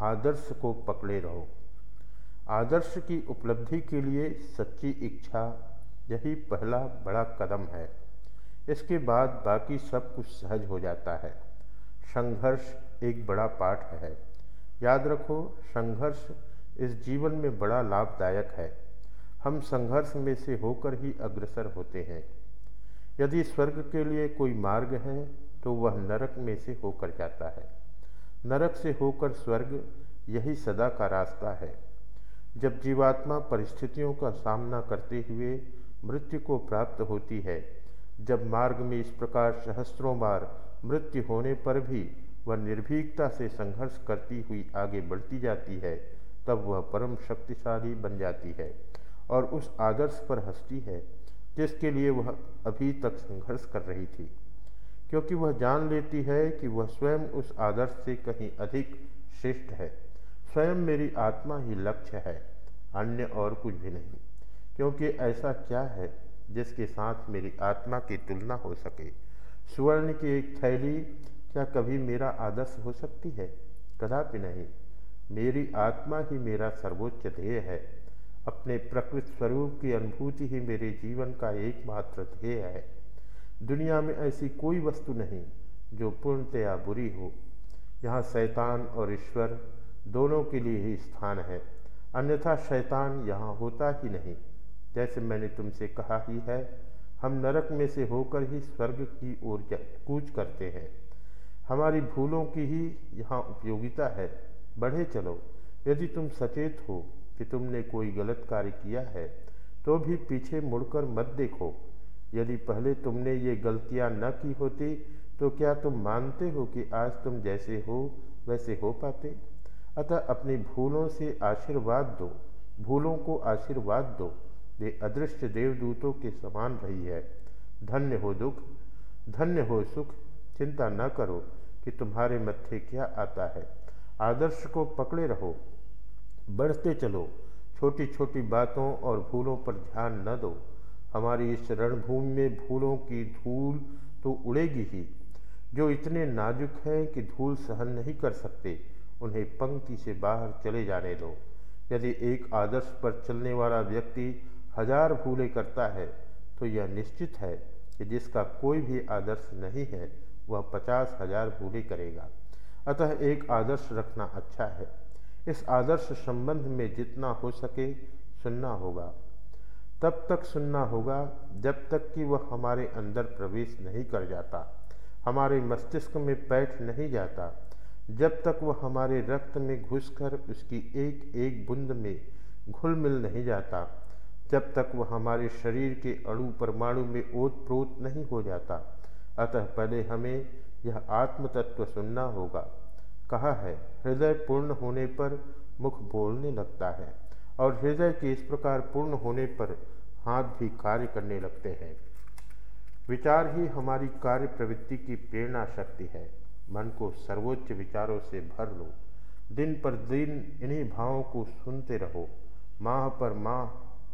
आदर्श को पकड़े रहो। आदर्श की उपलब्धि के लिए सच्ची इच्छा यही पहला बड़ा कदम है। इसके बाद बाकी सब कुछ सहज हो जाता है। संघर्ष एक बड़ा पाठ है। याद रखो, संघर्ष इस जीवन में बड़ा लाभदायक है। हम संघर्ष में से होकर ही अग्रसर होते हैं। यदि स्वर्ग के लिए कोई मार्ग है तो वह नरक में से होकर जाता है। नरक से होकर स्वर्ग यही सदा का रास्ता है। जब जीवात्मा परिस्थितियों का सामना करते हुए मृत्यु को प्राप्त होती है, जब मार्ग में इस प्रकार सहस्त्रों बार मृत्यु होने पर भी वह निर्भीकता से संघर्ष करती हुई आगे बढ़ती जाती है, तब वह परम शक्तिशाली बन जाती है और उस आदर्श पर हंसती है, जिसके लिए वह अभी तक संघर्ष कर रही थी। क्योंकि वह जान लेती है कि वह स्वयं उस आदर्श से कहीं अधिक श्रेष्ठ है। स्वयं मेरी आत्मा ही लक्ष्य है, अन्य और कुछ भी नहीं। क्योंकि ऐसा क्या है जिसके साथ मेरी आत्मा की तुलना हो सके? सुवर्ण की एक थैली क्या कभी मेरा आदर्श हो सकती है? कदापि नहीं। मेरी आत्मा ही मेरा सर्वोच्च ध्येय है। अपने प्रकृत स्वरूप की अनुभूति ही मेरे जीवन का एकमात्र ध्येय है। दुनिया में ऐसी कोई वस्तु नहीं जो पूर्णतया बुरी हो। यहाँ शैतान और ईश्वर दोनों के लिए ही स्थान है। अन्यथा शैतान यहाँ होता ही नहीं। जैसे मैंने तुमसे कहा ही है, हम नरक में से होकर ही स्वर्ग की ओर कूच करते हैं। हमारी भूलों की ही यहाँ उपयोगिता है। बढ़े चलो, यदि तुम सचेत हो कि तुमने कोई गलत कार्य किया है तो भी पीछे मुड़कर मत देखो। यदि पहले तुमने ये गलतियाँ न की होती तो क्या तुम मानते हो कि आज तुम जैसे हो, वैसे हो पाते? अतः अपनी भूलों से आशीर्वाद दो, भूलों को आशीर्वाद दो। वे अदृश्य देवदूतों के समान रही है। धन्य हो दुख, धन्य हो सुख। चिंता न करो कि तुम्हारे मत्थे क्या आता है। आदर्श को पकड़े रहो, बढ़ते चलो। छोटी छोटी बातों और भूलों पर ध्यान न दो। हमारी इस रणभूमि में भूलों की धूल तो उड़ेगी ही, जो इतने नाजुक हैं कि धूल सहन नहीं कर सकते, उन्हें पंक्ति से बाहर चले जाने दो। यदि एक आदर्श पर चलने वाला व्यक्ति हज़ार भूलें करता है तो यह निश्चित है कि जिसका कोई भी आदर्श नहीं है, वह पचास हज़ार भूलें करेगा। अतः एक आदर्श रखना अच्छा है। इस आदर्श संबंध में जितना हो सके सुनना होगा। तब तक सुनना होगा, जब तक कि वह हमारे अंदर प्रवेश नहीं कर जाता। हमारे मस्तिष्क में बैठ नहीं जाता। जब तक वह हमारे रक्त में घुसकर उसकी एक एक बुंद में घुल मिल नहीं जाता, जब तक वह हमारे शरीर के अणु परमाणु में ओत प्रोत नहीं हो जाता। अतः पहले हमें यह आत्म तत्व सुनना होगा। कहा है, हृदय पूर्ण होने पर मुख बोलने लगता है। और हृदय के इस प्रकार पूर्ण होने पर हाथ भी कार्य करने लगते हैं। विचार ही हमारी कार्य प्रवृत्ति की प्रेरणा शक्ति है। मन को सर्वोच्च विचारों से भर लो। दिन पर दिन इन्हीं भावों को सुनते रहो। माह पर माह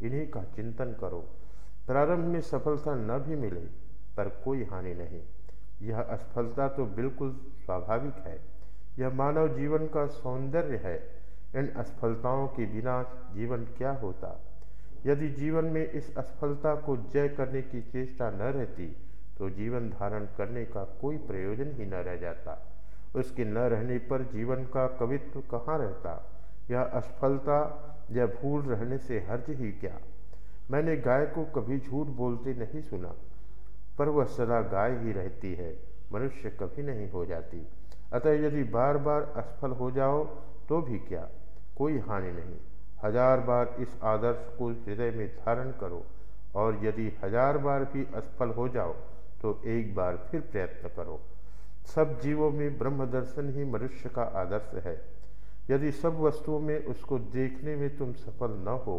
इन्हीं का चिंतन करो। प्रारंभ में सफलता न भी मिले, पर कोई हानि नहीं। यह असफलता तो बिल्कुल स्वाभाविक है। यह मानव जीवन का सौंदर्य है। इन असफलताओं के बिना जीवन क्या होता? यदि जीवन में इस असफलता को जय करने की चेष्टा न रहती तो जीवन धारण करने का कोई प्रयोजन ही न रह जाता। उसके न रहने पर जीवन का कवित्व कहाँ रहता? यह असफलता या भूल रहने से हर्ज ही क्या? मैंने गाय को कभी झूठ बोलते नहीं सुना, पर वह सदा गाय ही रहती है, मनुष्य कभी नहीं हो जाती। अतः यदि बार बार असफल हो जाओ तो भी क्या? कोई हानि नहीं। हज़ार बार इस आदर्श को हृदय में धारण करो और यदि हज़ार बार भी असफल हो जाओ तो एक बार फिर प्रयत्न करो। सब जीवों में ब्रह्म दर्शन ही मनुष्य का आदर्श है। यदि सब वस्तुओं में उसको देखने में तुम सफल न हो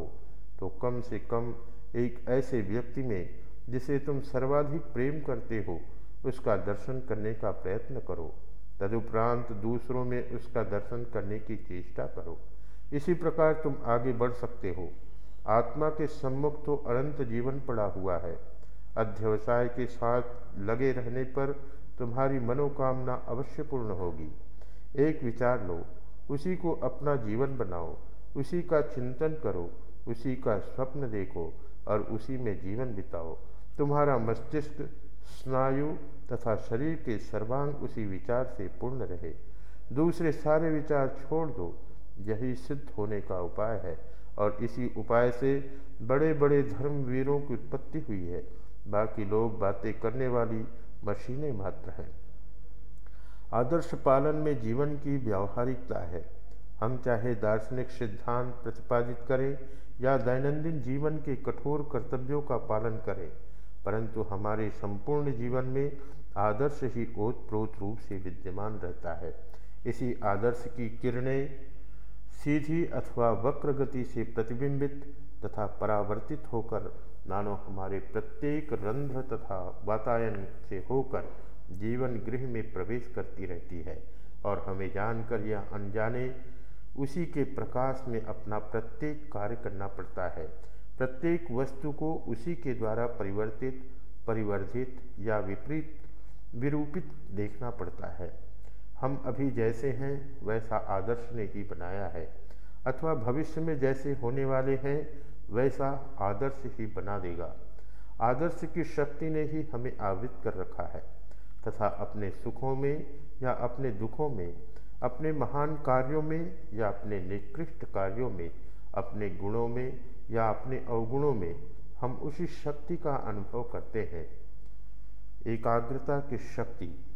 तो कम से कम एक ऐसे व्यक्ति में, जिसे तुम सर्वाधिक प्रेम करते हो, उसका दर्शन करने का प्रयत्न करो। तदुपरांत दूसरों में उसका दर्शन करने की चेष्टा करो। इसी प्रकार तुम आगे बढ़ सकते हो। आत्मा के सम्मुख तो अनंत जीवन पड़ा हुआ है। अध्यवसाय के साथ लगे रहने पर तुम्हारी मनोकामना अवश्य पूर्ण होगी। एक विचार लो, उसी को अपना जीवन बनाओ, उसी का चिंतन करो, उसी का स्वप्न देखो और उसी में जीवन बिताओ। तुम्हारा मस्तिष्क, स्नायु तथा शरीर के सर्वांग उसी विचार से पूर्ण रहे। दूसरे सारे विचार छोड़ दो यही सिद्ध होने का उपाय है। और इसी उपाय से बड़े बड़े धर्मवीरों की उत्पत्ति हुई है। बाकी लोग बातें करने वाली मशीनें मात्र हैं। आदर्श पालन में जीवन की व्यावहारिकता है। हम चाहे दार्शनिक सिद्धांत प्रतिपादित करें या दैनंदिन जीवन के कठोर कर्तव्यों का पालन करें, परंतु हमारे संपूर्ण जीवन में आदर्श ही ओतप्रोत रूप से विद्यमान रहता है। इसी आदर्श की किरणें सीधी अथवा वक्र गति से प्रतिबिंबित तथा परावर्तित होकर नानो हमारे प्रत्येक रंध्र तथा वातायन से होकर जीवन गृह में प्रवेश करती रहती है और हमें जानकर या अनजाने उसी के प्रकाश में अपना प्रत्येक कार्य करना पड़ता है। प्रत्येक वस्तु को उसी के द्वारा परिवर्तित, परिवर्धित या विपरीत, विरूपित देखना पड़ता है। हम अभी जैसे हैं, वैसा आदर्श ने ही बनाया है। अथवा भविष्य में जैसे होने वाले हैं, वैसा आदर्श ही बना देगा। आदर्श की शक्ति ने ही हमें आवृत कर रखा है। तथा अपने सुखों में या अपने दुखों में, अपने महान कार्यों में या अपने निकृष्ट कार्यों में, अपने गुणों में या अपने अवगुणों में हम उसी शक्ति का अनुभव करते हैं। एकाग्रता की शक्ति।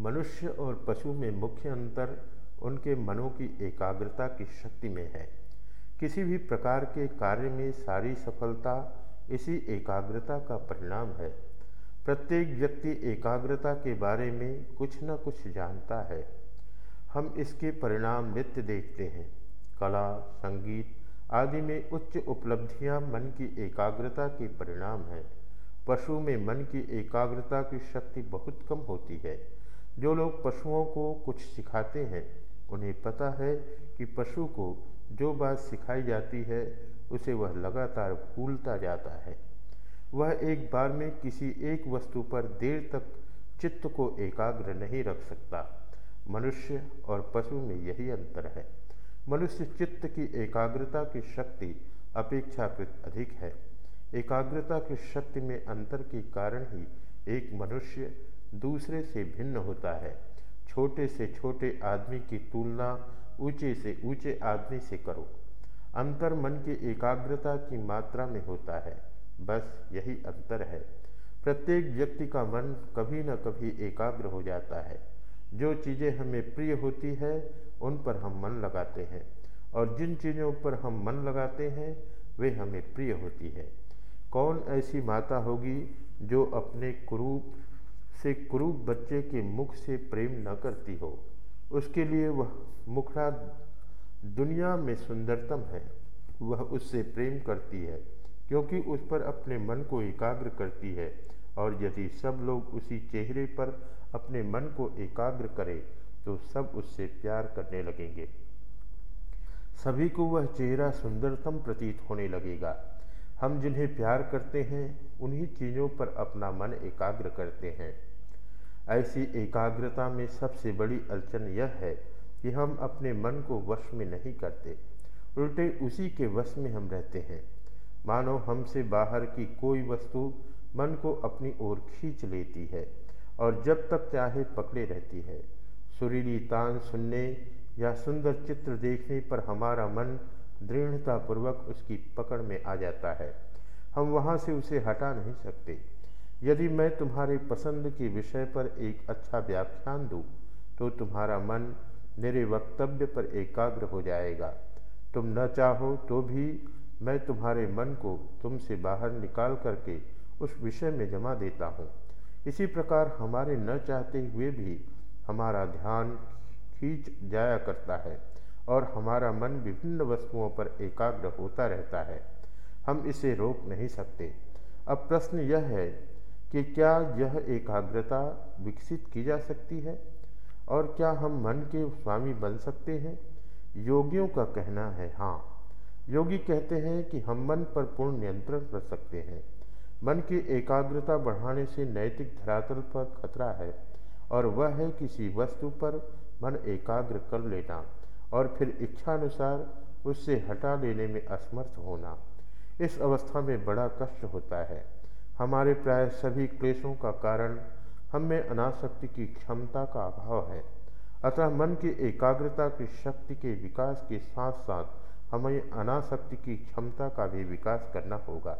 मनुष्य और पशु में मुख्य अंतर उनके मनों की एकाग्रता की शक्ति में है। किसी भी प्रकार के कार्य में सारी सफलता इसी एकाग्रता का परिणाम है। प्रत्येक व्यक्ति एकाग्रता के बारे में कुछ न कुछ जानता है। हम इसके परिणाम नित्य देखते हैं। कला, संगीत आदि में उच्च उपलब्धियाँ मन की एकाग्रता के परिणाम है। पशु में मन की एकाग्रता की शक्ति बहुत कम होती है। जो लोग पशुओं को कुछ सिखाते हैं, उन्हें पता है कि पशु को जो बात सिखाई जाती है, उसे वह लगातार भूलता जाता है। वह एक बार में किसी एक वस्तु पर देर तक चित्त को एकाग्र नहीं रख सकता। मनुष्य और पशु में यही अंतर है। मनुष्य चित्त की एकाग्रता की शक्ति अपेक्षाकृत अधिक है। एकाग्रता की शक्ति में अंतर के कारण ही एक मनुष्य दूसरे से भिन्न होता है। छोटे से छोटे आदमी की तुलना ऊँचे से ऊँचे आदमी से करो। अंतर मन की एकाग्रता की मात्रा में होता है। बस यही अंतर है। प्रत्येक व्यक्ति का मन कभी न कभी एकाग्र हो जाता है। जो चीज़ें हमें प्रिय होती है, उन पर हम मन लगाते हैं। और जिन चीज़ों पर हम मन लगाते हैं, वे हमें प्रिय होती है। कौन ऐसी माता होगी जो अपने कुरूप से कुरूप बच्चे के मुख से प्रेम न करती हो। उसके लिए वह मुखड़ा दुनिया में सुंदरतम है। वह उससे प्रेम करती है, क्योंकि उस पर अपने मन को एकाग्र करती है, और यदि सब लोग उसी चेहरे पर अपने मन को एकाग्र करें तो सब उससे प्यार करने लगेंगे। सभी को वह चेहरा सुंदरतम प्रतीत होने लगेगा। हम जिन्हें प्यार करते हैं, उन्हीं चीज़ों पर अपना मन एकाग्र करते हैं। ऐसी एकाग्रता में सबसे बड़ी अड़चन यह है कि हम अपने मन को वश में नहीं करते। उल्टे उसी के वश में हम रहते हैं। मानो हमसे बाहर की कोई वस्तु मन को अपनी ओर खींच लेती है और जब तक चाहे पकड़े रहती है। सुरीली तान सुनने या सुंदर चित्र देखने पर हमारा मन दृढ़तापूर्वक उसकी पकड़ में आ जाता है। हम वहाँ से उसे हटा नहीं सकते। यदि मैं तुम्हारे पसंद के विषय पर एक अच्छा व्याख्यान दूँ तो तुम्हारा मन मेरे वक्तव्य पर एकाग्र हो जाएगा। तुम न चाहो तो भी मैं तुम्हारे मन को तुमसे बाहर निकाल करके उस विषय में जमा देता हूँ। इसी प्रकार हमारे न चाहते हुए भी हमारा ध्यान खींच जाया करता है और हमारा मन विभिन्न वस्तुओं पर एकाग्र होता रहता है। हम इसे रोक नहीं सकते। अब प्रश्न यह है कि क्या यह एकाग्रता विकसित की जा सकती है? और क्या हम मन के स्वामी बन सकते हैं? योगियों का कहना है हाँ। योगी कहते हैं कि हम मन पर पूर्ण नियंत्रण कर सकते हैं। मन की एकाग्रता बढ़ाने से नैतिक धरातल पर खतरा है, और वह है किसी वस्तु पर मन एकाग्र कर लेना, और फिर इच्छानुसार उससे हटा लेने में असमर्थ होना। इस अवस्था में बड़ा कष्ट होता है। हमारे प्राय सभी क्लेशों का कारण हम में अनासक्ति की क्षमता का अभाव है। अतः मन की एकाग्रता की शक्ति के विकास के साथ साथ हमें अनासक्ति की क्षमता का भी विकास करना होगा।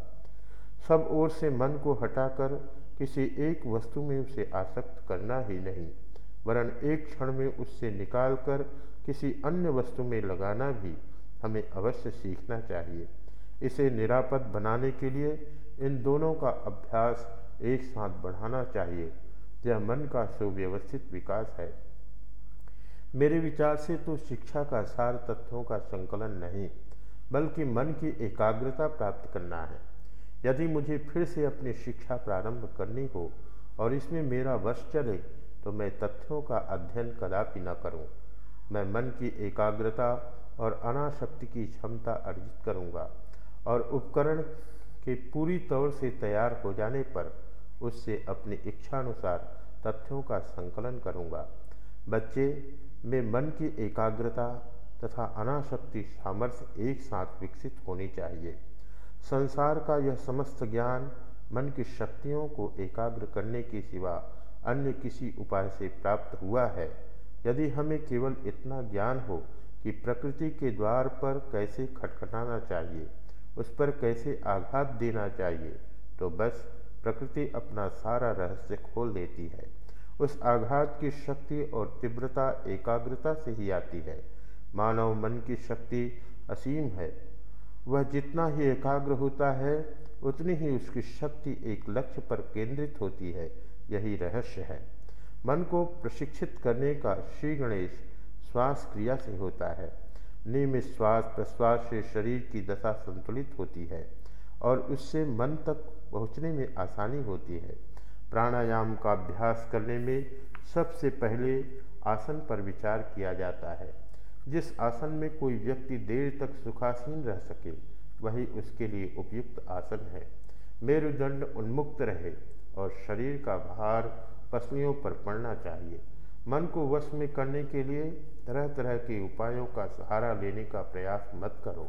सब ओर से मन को हटाकर किसी एक वस्तु में उसे आसक्त करना ही नहीं, वरन एक क्षण में उससे निकालकर किसी अन्य वस्तु में लगाना भी हमें अवश्य सीखना चाहिए। इसे निरापद बनाने के लिए इन दोनों का अभ्यास एक साथ बढ़ाना चाहिए। यह मन का सुव्यवस्थित विकास है। मेरे विचार से तो शिक्षा का सार तथ्यों का संकलन नहीं, बल्कि मन की एकाग्रता प्राप्त करना है। यदि मुझे फिर से अपनी शिक्षा प्रारंभ करनी हो और इसमें मेरा वश चले तो मैं तथ्यों का अध्ययन कदापि न करूँ। मैं मन की एकाग्रता और अनाशक्ति की क्षमता अर्जित करूँगा और उपकरण के पूरी तौर से तैयार हो जाने पर उससे अपनी इच्छानुसार तथ्यों का संकलन करूँगा। बच्चे, में मन की एकाग्रता तथा अनाशक्ति सामर्थ्य एक साथ विकसित होनी चाहिए। संसार का यह समस्त ज्ञान मन की शक्तियों को एकाग्र करने के सिवा अन्य किसी उपाय से प्राप्त हुआ है? यदि हमें केवल इतना ज्ञान हो कि प्रकृति के द्वार पर कैसे खटखटाना चाहिए? उस पर कैसे आघात देना चाहिए? तो बस प्रकृति अपना सारा रहस्य खोल देती है। उस आघात की शक्ति और तीव्रता एकाग्रता से ही आती है। मानव मन की शक्ति असीम है। वह जितना ही एकाग्र होता है, उतनी ही उसकी शक्ति एक लक्ष्य पर केंद्रित होती है। यही रहस्य है। मन को प्रशिक्षित करने का श्री गणेश श्वास क्रिया से होता है। नियमित श्वास प्रश्वास से शरीर की दशा संतुलित होती है और उससे मन तक पहुँचने में आसानी होती है। प्राणायाम का अभ्यास करने में सबसे पहले आसन पर विचार किया जाता है। जिस आसन में कोई व्यक्ति देर तक सुखासीन रह सके, वही उसके लिए उपयुक्त आसन है। मेरुदंड उन्मुक्त रहे और शरीर का भार पसलियों पर पड़ना चाहिए। मन को वश में करने के लिए तरह तरह के उपायों का सहारा लेने का प्रयास मत करो।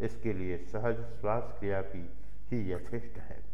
इसके लिए सहज श्वास क्रिया की ही यथेष्ट है।